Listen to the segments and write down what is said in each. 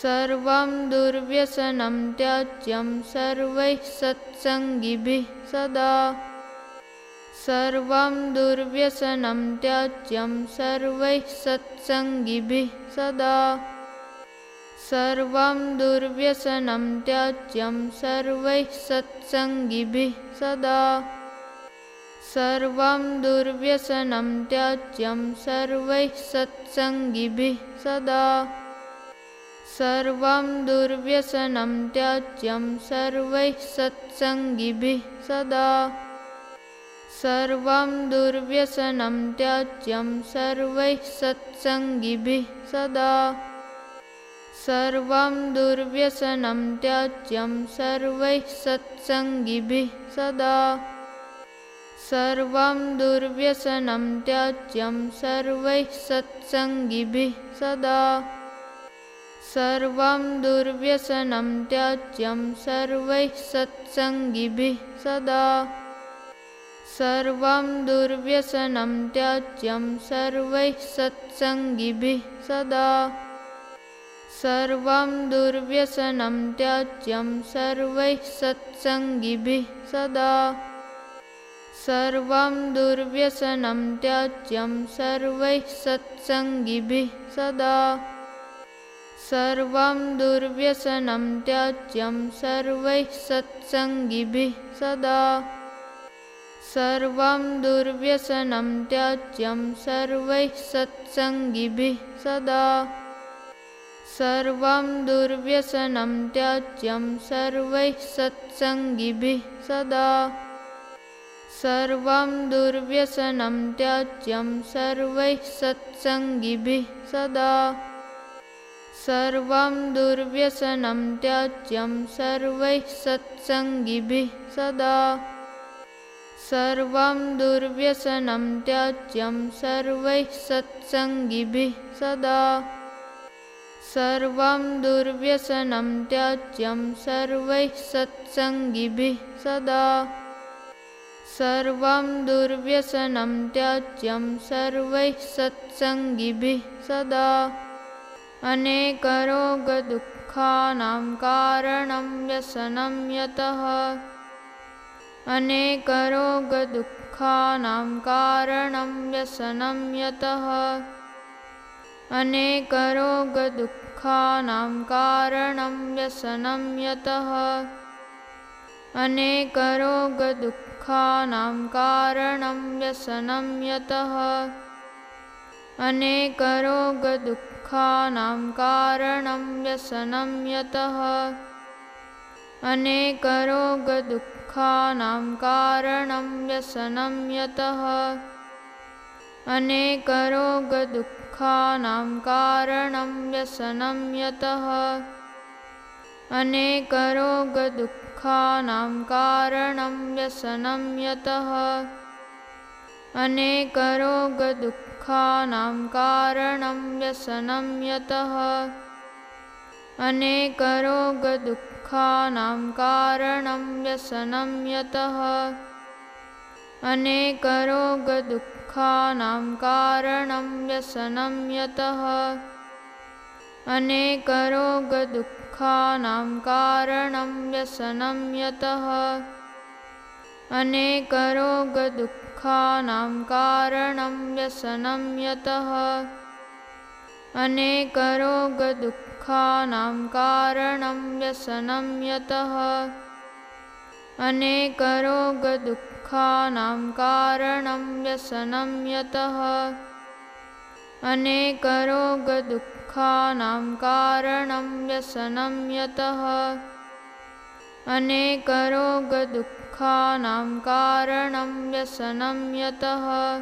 सर्वं दुर्व्यसनं त्याज्यं सर्वैः सत्सङ्गिभिः सदा। सर्वं दुर्व्यसनं त्याज्यं सर्वैः सत्सङ्गिभिः सदा। सर्वं दुर्व्यसनं त्याज्यं सर्वैः सत्सङ्गिभिः सदा। सर्वं दुर्व्यसनं त्याज्यं सर्वैः सत्सङ्गिभिः सदा सर्वं दुर्व्यसनं त्याज्यं सर्वैः सत्सङ्गिभिः सदा। सर्वं दुर्व्यसनं त्याज्यं सर्वैः सत्सङ्गिभिः सदा। सर्वं दुर्व्यसनं त्याज्यं सर्वैः सत्सङ्गिभिः सदा। सर्वं दुर्व्यसनं त्याज्यं सर्वैः सत्सङ्गिभिः सदा सर्वं दुर्व्यसनं त्याज्यं सर्वैः सत्सङ्गिभिः सदा। सर्वं दुर्व्यसनं त्याज्यं सर्वैः सत्सङ्गिभिः सदा। सर्वं दुर्व्यसनं त्याज्यं सर्वैः सत्सङ्गिभिः सदा। सर्वं दुर्व्यसनं त्याज्यं सर्वैः सत्सङ्गिभिः सदा सर्वं दुर्व्यसनं त्याज्यं सर्वैः सत्सङ्गिभिः सदा। सर्वं दुर्व्यसनं त्याज्यं सर्वैः सत्सङ्गिभिः सदा। सर्वं दुर्व्यसनं त्याज्यं सर्वैः सत्सङ्गिभिः सदा। सर्वं दुर्व्यसनं त्याज्यं सर्वैः सत्सङ्गिभिः सदा सर्वं दुर्व्यसनं त्याज्यं सर्वैः सत्सङ्गिभिः सदा। सर्वं दुर्व्यसनं त्याज्यं सर्वैः सत्सङ्गिभिः सदा। सर्वं दुर्व्यसनं त्याज्यं सर्वैः सत्सङ्गिभिः सदा। सर्वं दुर्व्यसनं त्याज्यं सर्वैः सत्सङ्गिभिः सदा अनेकरोगदुःखानां कारणं व्यसनं यतः। अनेकरोगदुःखानां कारणं व्यसनं यतः। अनेकरोगदुःखानां कारणं व्यसनं यतः। अनेकरोगदुःखानां कारणं व्यसनं यतः अनेकरोगदुःखानां कारणं व्यसनं यतः। अनेकरोगदुःखानां कारणं व्यसनं यतः। अनेकरोगदुःखानां कारणं व्यसनं यतः। अनेकरोगदुःखानां कारणं व्यसनं यतः अनेकरोगदुःखानां कारणं व्यसनं यतः। अनेकरोगदुःखानां कारणं व्यसनं यतः। अनेकरोगदुःखानां कारणं व्यसनं यतः अनेकरोगदुःखानां कारणं व्यसनं यतः। अनेकरोगदुःखानां कारणं व्यसनं यतः। अनेकरोगदुःखानां कारणं व्यसनं यतः। अनेकरोगदुःखानां कारणं व्यसनं यतः अनेकरोगदुःखानां कारणं व्यसनं यतः।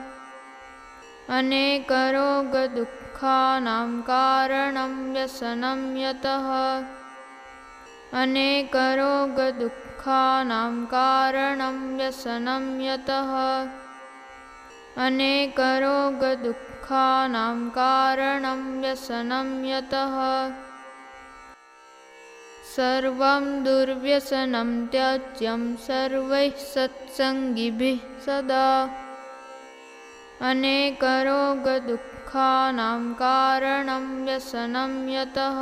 अनेकरोगदुःखानां कारणं व्यसनं यतः। अनेकरोगदुःखानां कारणं व्यसनं यतः। अनेकरोगदुःखानां कारणं व्यसनं यतः सर्वं दुर्व्यसनं त्याज्यं सर्वैः सत्सङ्गिभिः सदा। अनेकरोगदुःखानां कारणं व्यसनं यतः।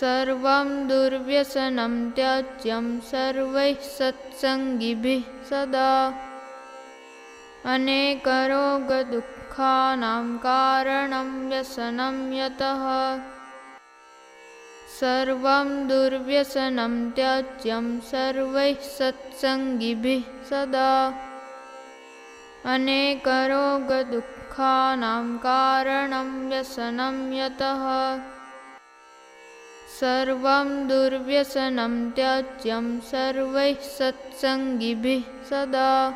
सर्वं दुर्व्यसनं त्याज्यं सर्वैः सत्सङ्गिभिः सदा। अनेकरोगदुःखानां कारणं व्यसनं यतः सर्वं दुर्व्यसनं त्याज्यं सर्वैः सत्सङ्गिभिः सदा। अनेकरोगदुःखानां कारणं व्यसनं यतः। सर्वं दुर्व्यसनं त्याज्यं सर्वैः सत्सङ्गिभिः सदा।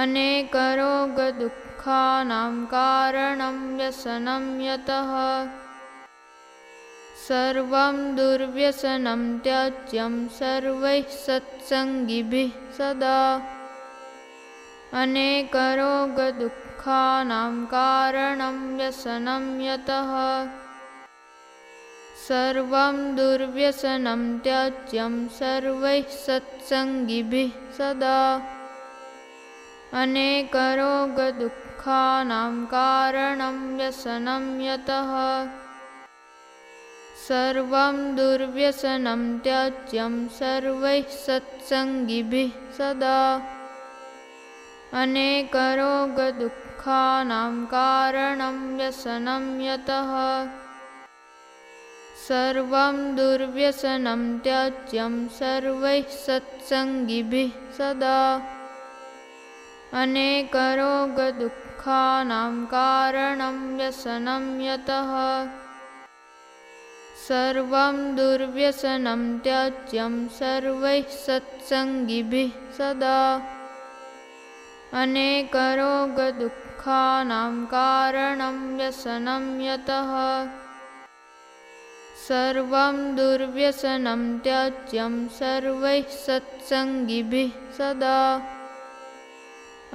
अनेकरोगदुःखानां कारणं व्यसनं यतः सर्वं दुर्व्यसनं त्याज्यं सर्वैः सत्सङ्गिभिः सदा। अनेकरोगदुःखानां कारणं व्यसनं यतः। सर्वं दुर्व्यसनं त्याज्यं सर्वैः सत्सङ्गिभिः सदा। अनेकरोगदुःखानां कारणं व्यसनं यतः सर्वं दुर्व्यसनं त्याज्यं सर्वैः सत्सङ्गिभिः सदा। अनेकरोगदुःखानां कारणं व्यसनं यतः। सर्वं दुर्व्यसनं त्याज्यं सर्वैः सत्सङ्गिभिः सदा। अनेकरोगदुःखानां कारणं व्यसनं यतः सर्वं दुर्व्यसनं त्याज्यं सर्वैः सत्सङ्गिभिः सदा। अनेकरोगदुःखानां कारणं व्यसनं यतः। सर्वं दुर्व्यसनं त्याज्यं सर्वैः सत्सङ्गिभिः सदा।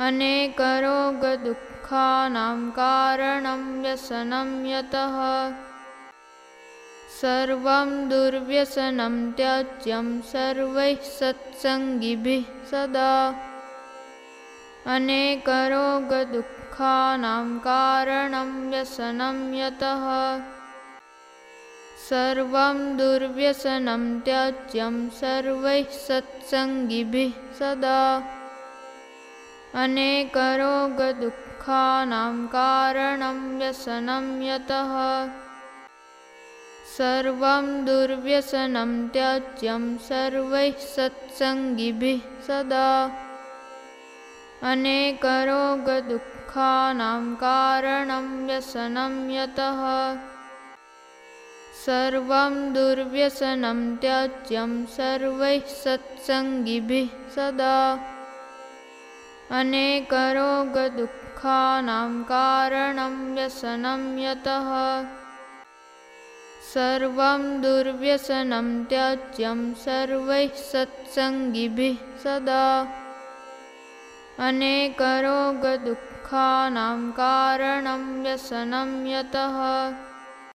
अनेकरोगदुःखानां कारणं व्यसनं यतः सर्वं दुर्व्यसनं त्याज्यं सर्वैः सत्सङ्गिभिः सदा। अनेकरोगदुःखानां कारणं व्यसनं यतः। सर्वं दुर्व्यसनं त्याज्यं सर्वैः सत्सङ्गिभिः सदा। अनेकरोगदुःखानां कारणं व्यसनं यतः सर्वं दुर्व्यसनं त्याज्यं सर्वैः सत्सङ्गिभिः सदा। अनेकरोगदुःखानां कारणं व्यसनं यतः। सर्वं दुर्व्यसनं त्याज्यं सर्वैः सत्सङ्गिभिः सदा। अनेकरोगदुःखानां कारणं व्यसनं यतः सर्वं दुर्व्यसनं त्याज्यं सर्वैः सत्सङ्गिभिः सदा। अनेकरोगदुःखानां कारणं व्यसनं यतः